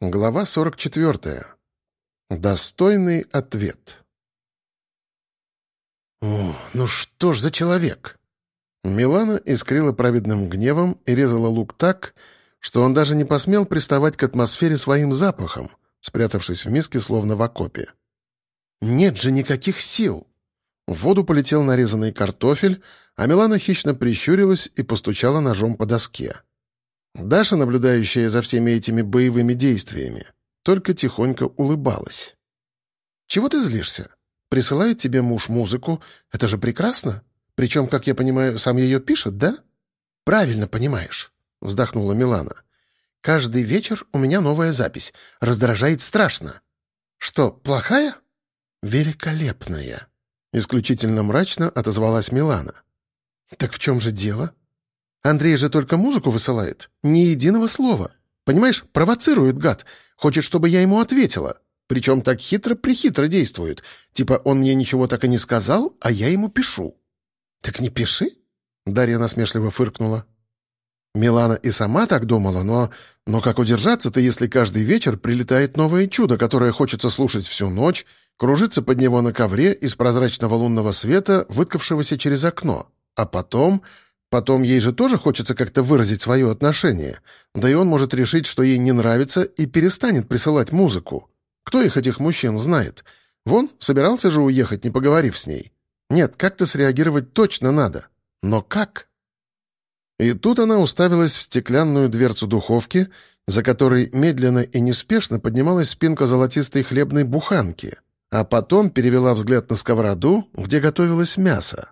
Глава 44. Достойный ответ. «О, ну что ж за человек?» Милана искрила праведным гневом и резала лук так, что он даже не посмел приставать к атмосфере своим запахом, спрятавшись в миске, словно в окопе. «Нет же никаких сил!» В воду полетел нарезанный картофель, а Милана хищно прищурилась и постучала ножом по доске. Даша, наблюдающая за всеми этими боевыми действиями, только тихонько улыбалась. «Чего ты злишься? Присылает тебе муж музыку. Это же прекрасно. Причем, как я понимаю, сам ее пишет, да?» «Правильно понимаешь», — вздохнула Милана. «Каждый вечер у меня новая запись. Раздражает страшно». «Что, плохая?» «Великолепная», — исключительно мрачно отозвалась Милана. «Так в чем же дело?» Андрей же только музыку высылает. Ни единого слова. Понимаешь, провоцирует гад. Хочет, чтобы я ему ответила. Причем так хитро-прихитро действует. Типа он мне ничего так и не сказал, а я ему пишу. «Так не пиши?» Дарья насмешливо фыркнула. Милана и сама так думала, но... Но как удержаться-то, если каждый вечер прилетает новое чудо, которое хочется слушать всю ночь, кружиться под него на ковре из прозрачного лунного света, выткавшегося через окно, а потом Потом ей же тоже хочется как-то выразить свое отношение. Да и он может решить, что ей не нравится, и перестанет присылать музыку. Кто их, этих мужчин, знает? Вон, собирался же уехать, не поговорив с ней. Нет, как-то среагировать точно надо. Но как? И тут она уставилась в стеклянную дверцу духовки, за которой медленно и неспешно поднималась спинка золотистой хлебной буханки, а потом перевела взгляд на сковороду, где готовилось мясо.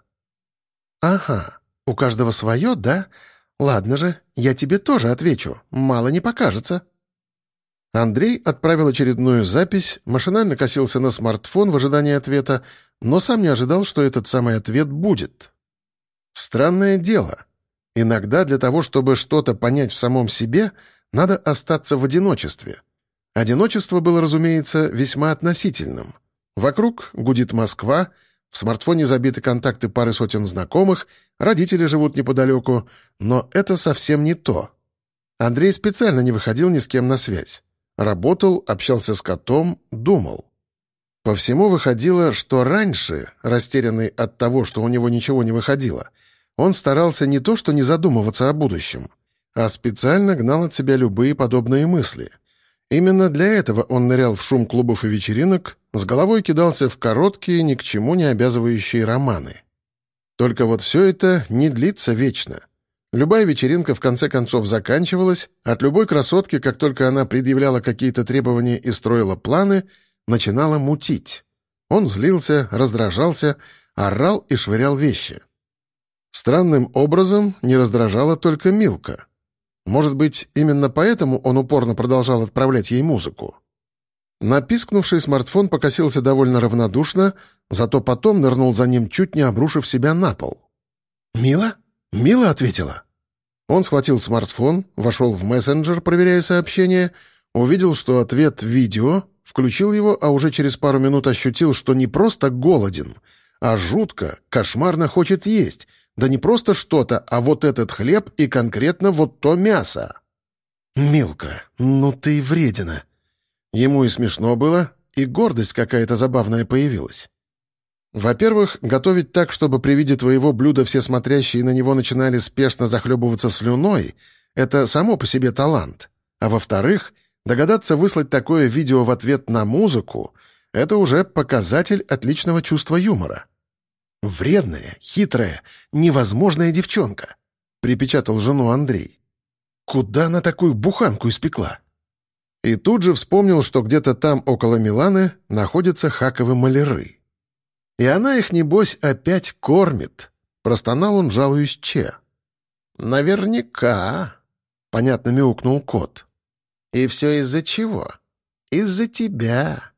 «Ага, «У каждого свое, да? Ладно же, я тебе тоже отвечу, мало не покажется». Андрей отправил очередную запись, машинально косился на смартфон в ожидании ответа, но сам не ожидал, что этот самый ответ будет. Странное дело. Иногда для того, чтобы что-то понять в самом себе, надо остаться в одиночестве. Одиночество было, разумеется, весьма относительным. Вокруг гудит Москва — в смартфоне забиты контакты пары сотен знакомых, родители живут неподалеку, но это совсем не то. Андрей специально не выходил ни с кем на связь. Работал, общался с котом, думал. По всему выходило, что раньше, растерянный от того, что у него ничего не выходило, он старался не то что не задумываться о будущем, а специально гнал от себя любые подобные мысли — Именно для этого он нырял в шум клубов и вечеринок, с головой кидался в короткие, ни к чему не обязывающие романы. Только вот все это не длится вечно. Любая вечеринка в конце концов заканчивалась, от любой красотки, как только она предъявляла какие-то требования и строила планы, начинала мутить. Он злился, раздражался, орал и швырял вещи. Странным образом не раздражала только Милка — может быть, именно поэтому он упорно продолжал отправлять ей музыку? Напискнувший смартфон покосился довольно равнодушно, зато потом нырнул за ним, чуть не обрушив себя на пол. «Мила? Мила ответила?» Он схватил смартфон, вошел в мессенджер, проверяя сообщение, увидел, что ответ «видео», включил его, а уже через пару минут ощутил, что не просто голоден, а жутко, кошмарно хочет есть — да не просто что-то, а вот этот хлеб и конкретно вот то мясо. «Милка, ну ты вредина!» Ему и смешно было, и гордость какая-то забавная появилась. Во-первых, готовить так, чтобы при виде твоего блюда все смотрящие на него начинали спешно захлебываться слюной, это само по себе талант. А во-вторых, догадаться выслать такое видео в ответ на музыку — это уже показатель отличного чувства юмора. «Вредная, хитрая, невозможная девчонка», — припечатал жену Андрей. «Куда она такую буханку испекла?» И тут же вспомнил, что где-то там, около Миланы, находятся хаковы маляры. «И она их, небось, опять кормит», — простонал он, жалуясь Че. «Наверняка», — понятно мяукнул кот. «И все из-за чего? Из-за тебя».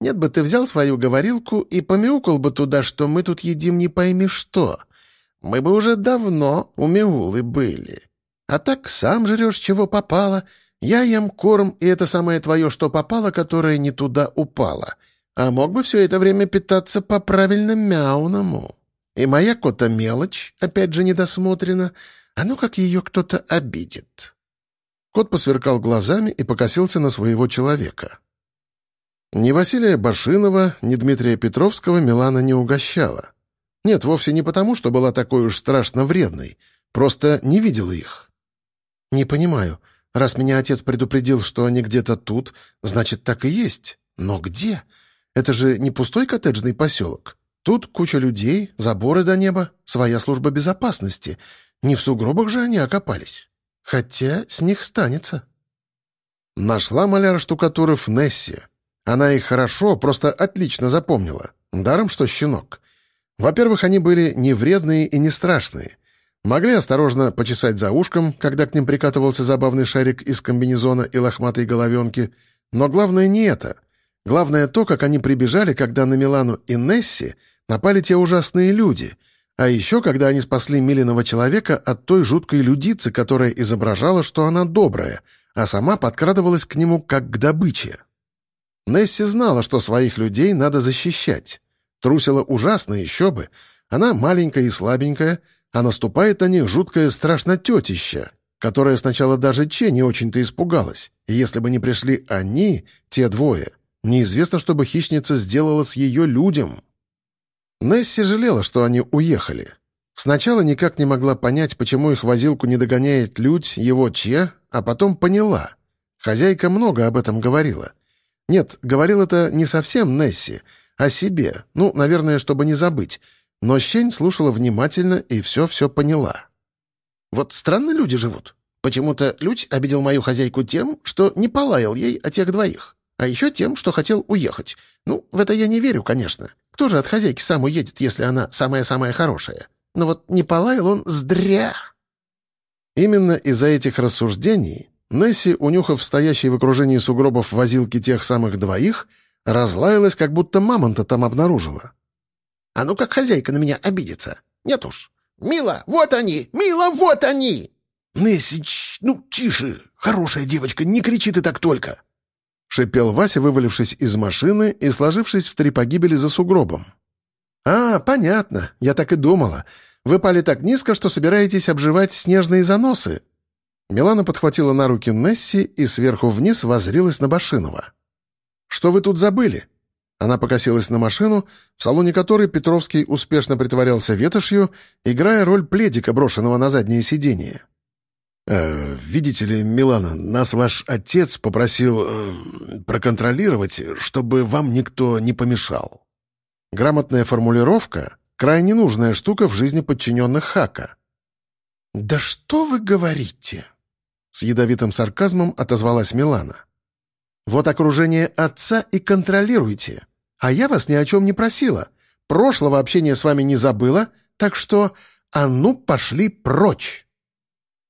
Нет бы ты взял свою говорилку и помяукал бы туда, что мы тут едим не пойми что. Мы бы уже давно у Меулы были. А так сам жрешь, чего попало. Я ем корм, и это самое твое, что попало, которое не туда упало. А мог бы все это время питаться по правильно мяуному. И моя кота мелочь, опять же недосмотрена, а ну как ее кто-то обидит. Кот посверкал глазами и покосился на своего человека. Ни Василия Башинова, ни Дмитрия Петровского Милана не угощала. Нет, вовсе не потому, что была такой уж страшно вредной, просто не видела их. «Не понимаю. Раз меня отец предупредил, что они где-то тут, значит, так и есть. Но где? Это же не пустой коттеджный поселок. Тут куча людей, заборы до неба, своя служба безопасности. Не в сугробах же они окопались. Хотя с них станется. Нашла маляра штукатуров Несси. Она их хорошо, просто отлично запомнила. Даром, что щенок. Во-первых, они были не вредные и не страшные. Могли осторожно почесать за ушком, когда к ним прикатывался забавный шарик из комбинезона и лохматой головенки. Но главное не это. Главное то, как они прибежали, когда на Милану и Несси напали те ужасные люди, а еще когда они спасли Милиного человека от той жуткой людицы, которая изображала, что она добрая, а сама подкрадывалась к нему как к добыче. Несси знала, что своих людей надо защищать. Трусила ужасно, еще бы. Она маленькая и слабенькая, а наступает на них жуткая страшно тетища, которая сначала даже Че не очень-то испугалась. И если бы не пришли они, те двое, неизвестно, что бы хищница сделала с ее людям. Несси жалела, что они уехали. Сначала никак не могла понять, почему их возилку не догоняет Людь, его Че, а потом поняла. Хозяйка много об этом говорила. Нет, говорил это не совсем Несси, а себе, ну, наверное, чтобы не забыть, но Щень слушала внимательно и все-все поняла. «Вот странно люди живут. Почему-то Людь обидел мою хозяйку тем, что не полаял ей о тех двоих, а еще тем, что хотел уехать. Ну, в это я не верю, конечно. Кто же от хозяйки сам уедет, если она самая-самая хорошая? Но вот не полаял он здря». Именно из-за этих рассуждений Несси, унюхав стоящий в окружении сугробов возилки тех самых двоих, разлаялась, как будто мамонта там обнаружила. А ну как хозяйка на меня обидится. Нет уж. Мила, вот они! Мила, вот они!» «Нессич, ну, тише! Хорошая девочка, не кричи ты так только!» Шипел Вася, вывалившись из машины и сложившись в три погибели за сугробом. «А, понятно, я так и думала. Вы пали так низко, что собираетесь обживать снежные заносы». Милана подхватила на руки Несси и сверху вниз возрилась на Башинова. «Что вы тут забыли? Она покосилась на машину, в салоне которой Петровский успешно притворялся ветошью, играя роль пледика, брошенного на заднее сиденье. «Э, «Видите ли, Милана, нас ваш отец попросил э, проконтролировать, чтобы вам никто не помешал». Грамотная формулировка — крайне нужная штука в жизни подчиненных Хака. «Да что вы говорите?» — с ядовитым сарказмом отозвалась Милана. «Вот окружение отца и контролируйте. А я вас ни о чем не просила. Прошлого общения с вами не забыла, так что а ну пошли прочь!»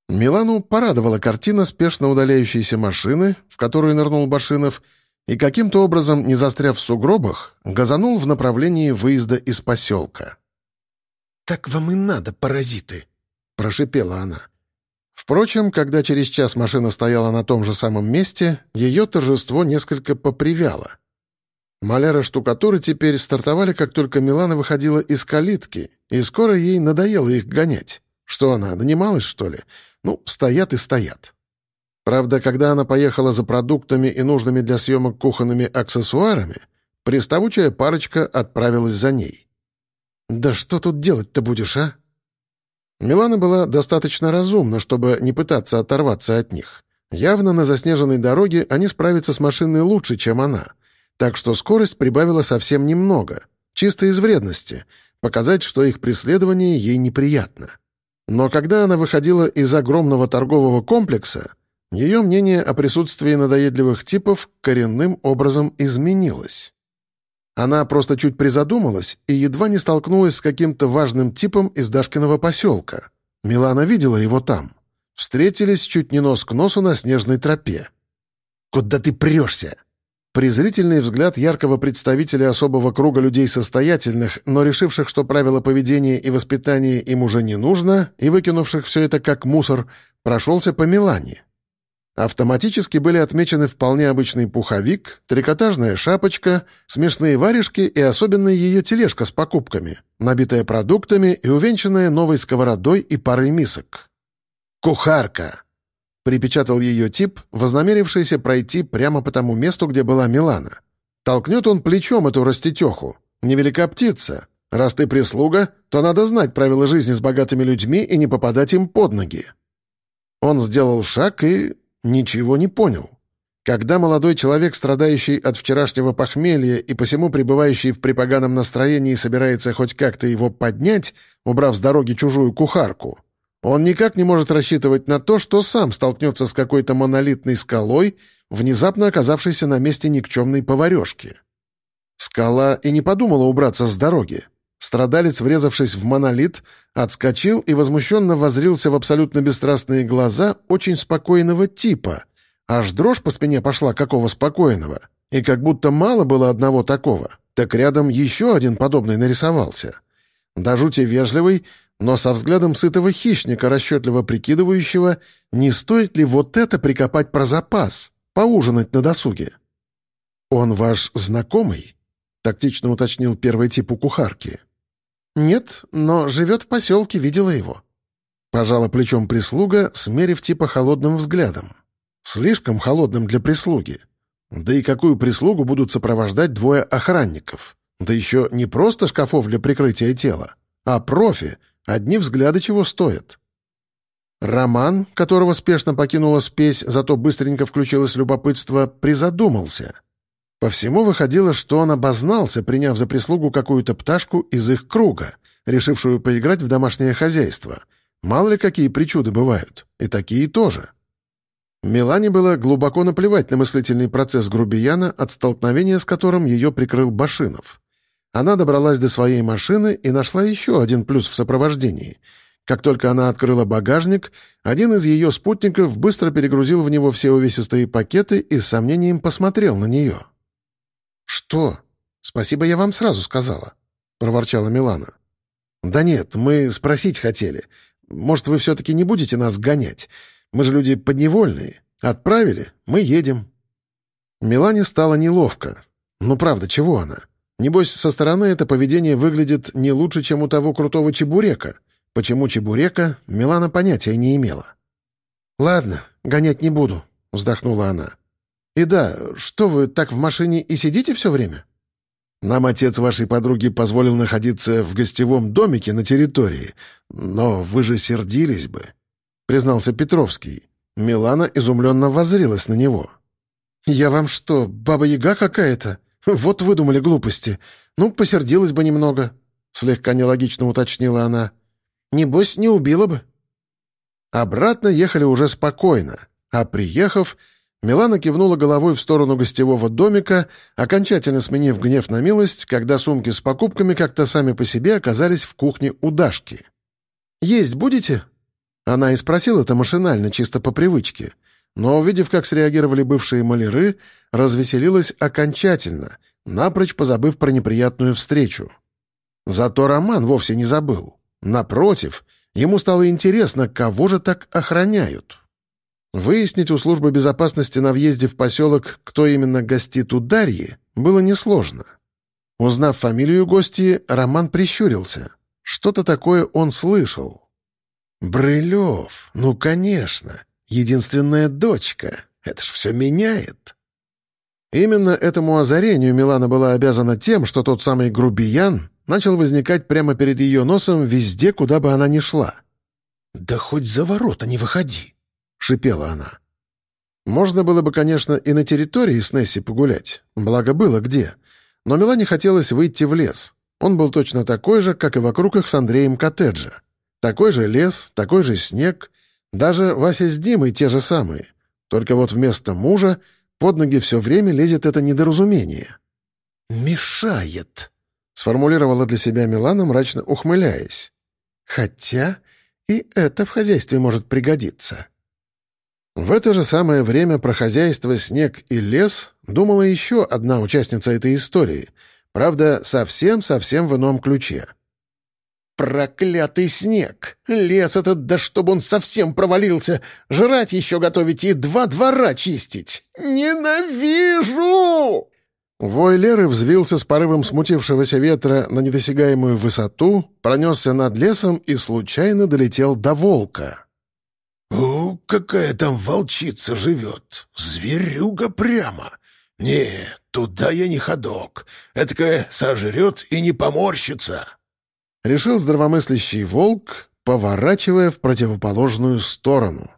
Милану порадовала картина спешно удаляющейся машины, в которую нырнул Башинов, и каким-то образом, не застряв в сугробах, газанул в направлении выезда из поселка. «Так вам и надо, паразиты!» — прошипела она. Впрочем, когда через час машина стояла на том же самом месте, ее торжество несколько попривяло. Маляры штукатуры теперь стартовали, как только Милана выходила из калитки, и скоро ей надоело их гонять. Что она, нанималась, что ли? Ну, стоят и стоят. Правда, когда она поехала за продуктами и нужными для съемок кухонными аксессуарами, приставучая парочка отправилась за ней. «Да что тут делать-то будешь, а?» Милана была достаточно разумна, чтобы не пытаться оторваться от них. Явно на заснеженной дороге они справятся с машиной лучше, чем она — так что скорость прибавила совсем немного, чисто из вредности, показать, что их преследование ей неприятно. Но когда она выходила из огромного торгового комплекса, ее мнение о присутствии надоедливых типов коренным образом изменилось. Она просто чуть призадумалась и едва не столкнулась с каким-то важным типом из Дашкиного поселка. Милана видела его там. Встретились чуть не нос к носу на снежной тропе. «Куда ты прешься?» Презрительный взгляд яркого представителя особого круга людей состоятельных, но решивших, что правила поведения и воспитания им уже не нужно, и выкинувших все это как мусор, прошелся по Милане. Автоматически были отмечены вполне обычный пуховик, трикотажная шапочка, смешные варежки и особенно ее тележка с покупками, набитая продуктами и увенчанная новой сковородой и парой мисок. «Кухарка!» — припечатал ее тип, вознамерившийся пройти прямо по тому месту, где была Милана. «Толкнет он плечом эту растетеху. Невелика птица. Раз ты прислуга, то надо знать правила жизни с богатыми людьми и не попадать им под ноги». Он сделал шаг и ничего не понял. Когда молодой человек, страдающий от вчерашнего похмелья и посему пребывающий в припоганом настроении, собирается хоть как-то его поднять, убрав с дороги чужую кухарку, он никак не может рассчитывать на то, что сам столкнется с какой-то монолитной скалой, внезапно оказавшейся на месте никчемной поварешки. Скала и не подумала убраться с дороги. Страдалец, врезавшись в монолит, отскочил и возмущенно возрился в абсолютно бесстрастные глаза очень спокойного типа. Аж дрожь по спине пошла какого спокойного. И как будто мало было одного такого, так рядом еще один подобный нарисовался. До жути вежливый, но со взглядом сытого хищника, расчетливо прикидывающего, не стоит ли вот это прикопать про запас, поужинать на досуге. «Он ваш знакомый?» — тактично уточнил первый тип у кухарки. «Нет, но живет в поселке, видела его». Пожала плечом прислуга, смерив типа холодным взглядом. Слишком холодным для прислуги. Да и какую прислугу будут сопровождать двое охранников? Да еще не просто шкафов для прикрытия тела, а профи, одни взгляды чего стоят. Роман, которого спешно покинула спесь, зато быстренько включилось любопытство, призадумался — по всему выходило, что он обознался, приняв за прислугу какую-то пташку из их круга, решившую поиграть в домашнее хозяйство. Мало ли какие причуды бывают, и такие тоже. Милане было глубоко наплевать на мыслительный процесс грубияна, от столкновения с которым ее прикрыл Башинов. Она добралась до своей машины и нашла еще один плюс в сопровождении. Как только она открыла багажник, один из ее спутников быстро перегрузил в него все увесистые пакеты и с сомнением посмотрел на нее. «Что? Спасибо, я вам сразу сказала», — проворчала Милана. «Да нет, мы спросить хотели. Может, вы все-таки не будете нас гонять? Мы же люди подневольные. Отправили, мы едем». Милане стало неловко. Ну, правда, чего она? Небось, со стороны это поведение выглядит не лучше, чем у того крутого чебурека. Почему чебурека, Милана понятия не имела. «Ладно, гонять не буду», — вздохнула она. И да, что вы так в машине и сидите все время? Нам отец вашей подруги позволил находиться в гостевом домике на территории, но вы же сердились бы, признался Петровский. Милана изумленно воззрилась на него. «Я вам что, баба-яга какая-то? Вот выдумали глупости. Ну, посердилась бы немного», — слегка нелогично уточнила она. «Небось, не убила бы». Обратно ехали уже спокойно, а приехав, Милана кивнула головой в сторону гостевого домика, окончательно сменив гнев на милость, когда сумки с покупками как-то сами по себе оказались в кухне у Дашки. «Есть будете?» Она и спросила это машинально, чисто по привычке. Но, увидев, как среагировали бывшие маляры, развеселилась окончательно, напрочь позабыв про неприятную встречу. Зато Роман вовсе не забыл. Напротив, ему стало интересно, кого же так охраняют. Выяснить у службы безопасности на въезде в поселок, кто именно гостит у Дарьи, было несложно. Узнав фамилию гости, Роман прищурился. Что-то такое он слышал. «Брылев, ну, конечно, единственная дочка. Это ж все меняет». Именно этому озарению Милана была обязана тем, что тот самый грубиян начал возникать прямо перед ее носом везде, куда бы она ни шла. «Да хоть за ворота не выходи», — шипела она. Можно было бы, конечно, и на территории с Несси погулять, благо было где. Но Милане хотелось выйти в лес. Он был точно такой же, как и вокруг их с Андреем коттеджа. Такой же лес, такой же снег, даже Вася с Димой те же самые. Только вот вместо мужа под ноги все время лезет это недоразумение. «Мешает», — сформулировала для себя Милана, мрачно ухмыляясь. «Хотя и это в хозяйстве может пригодиться». В это же самое время про хозяйство «Снег и лес» думала еще одна участница этой истории, правда, совсем-совсем в ином ключе. «Проклятый снег! Лес этот, да чтобы он совсем провалился! Жрать еще готовить и два двора чистить! Ненавижу!» Вой Леры взвился с порывом смутившегося ветра на недосягаемую высоту, пронесся над лесом и случайно долетел до волка. «О, какая там волчица живет! Зверюга прямо! Не, туда я не ходок. Этакая сожрет и не поморщится!» Решил здравомыслящий волк, поворачивая в противоположную сторону.